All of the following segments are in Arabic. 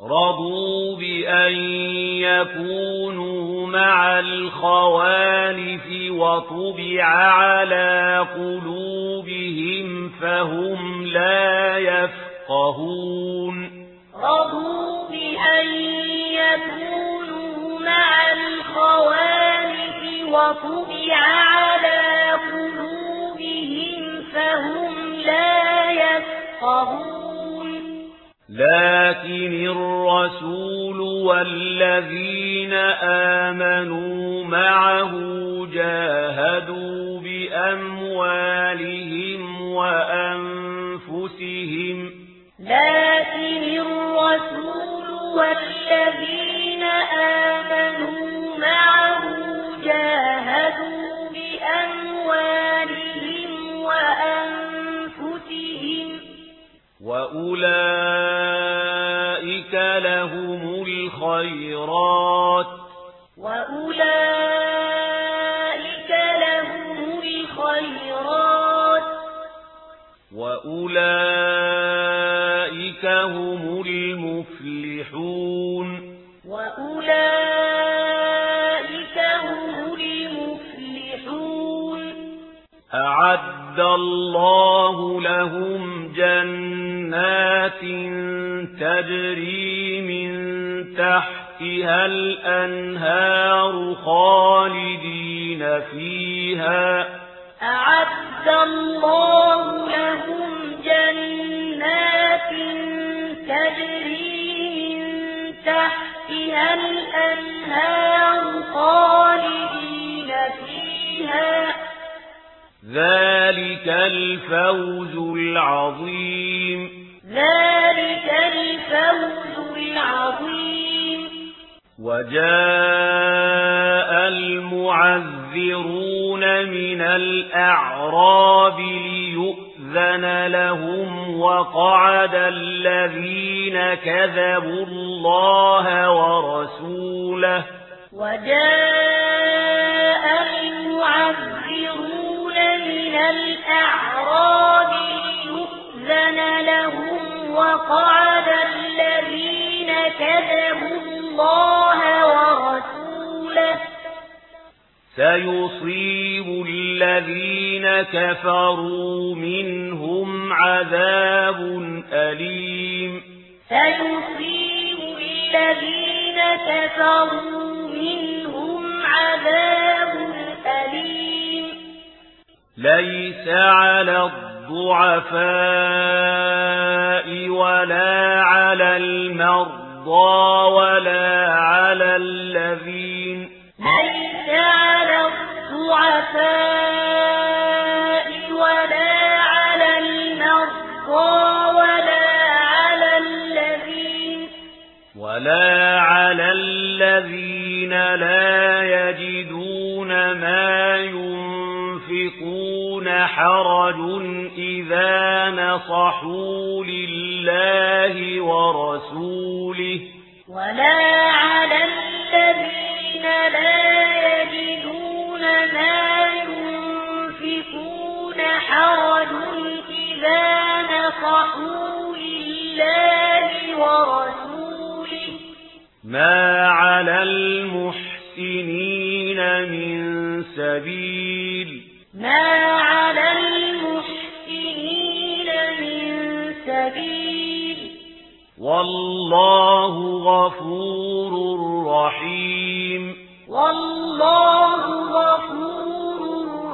رضوا بأن يكونوا مع الخوالف وطبع على قلوبهم فهم لا يفقهون رضوا بأن يكونوا مع الخوالف وطبع على قلوبهم فهم لا يفقهون لكن الرسول والذين آمنوا معه جاهدوا بأموالهم وأنفسهم. لكن الرسول والذين آمنوا معه جاهدوا بأموالهم وأنفسهم. وأولئك لهم الخيرات وأولئك لهم الخيرات وأولئك هم المفلحون وأولئك هم المفلحون أعد الله تجري من تحتها الأنهار خالدين فيها. أعد الله لهم جنات تجري من تحتها الأنهار خالدين فيها. ذلك الفوز العظيم. ذلك الفوز العظيم. وجاء المعذرون من الأعراب ليؤذن لهم وقعد الذين كذبوا الله ورسوله. وجاء المعذرون من الأعراب سيصيب الذين كفروا منهم عذاب أليم سيصيب الذين كفروا منهم عذاب أليم ليس على الضعفاء ولا على المرضى ولا على الذين الضعفاء ولا على الذين على الذين لا يجدون ما ينفقون حرج إذا نصحوا لله ورسوله. ولا على الذين لا ما على المحسنين من سبيل. ما على المحسنين من سبيل. والله غفور رحيم. والله غفور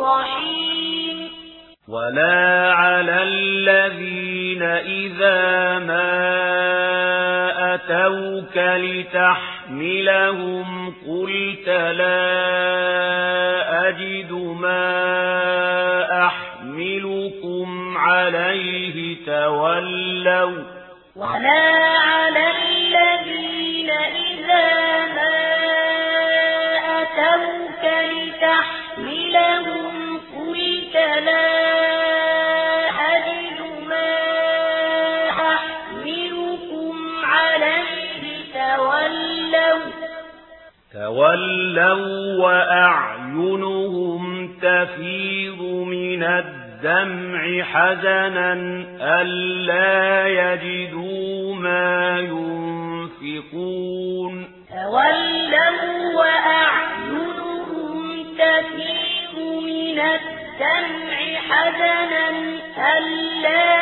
رحيم. ولا أتوك لتحملهم قلت لا أجد ما أحملكم عليه تولوا ولا على الذين إذا ما أتوك لتحملهم قلت لا أَجِدُ تولوا وأعينهم تفيض من الدمع حزنا ألا يجدوا ما ينفقون تولوا وأعينهم تفيض من الدمع حزنا ألا يجدوا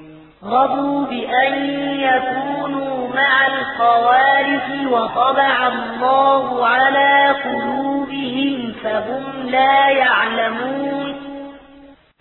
رضوا بأن يكونوا مع الخوارف وطبع الله على قلوبهم فهم لا يعلمون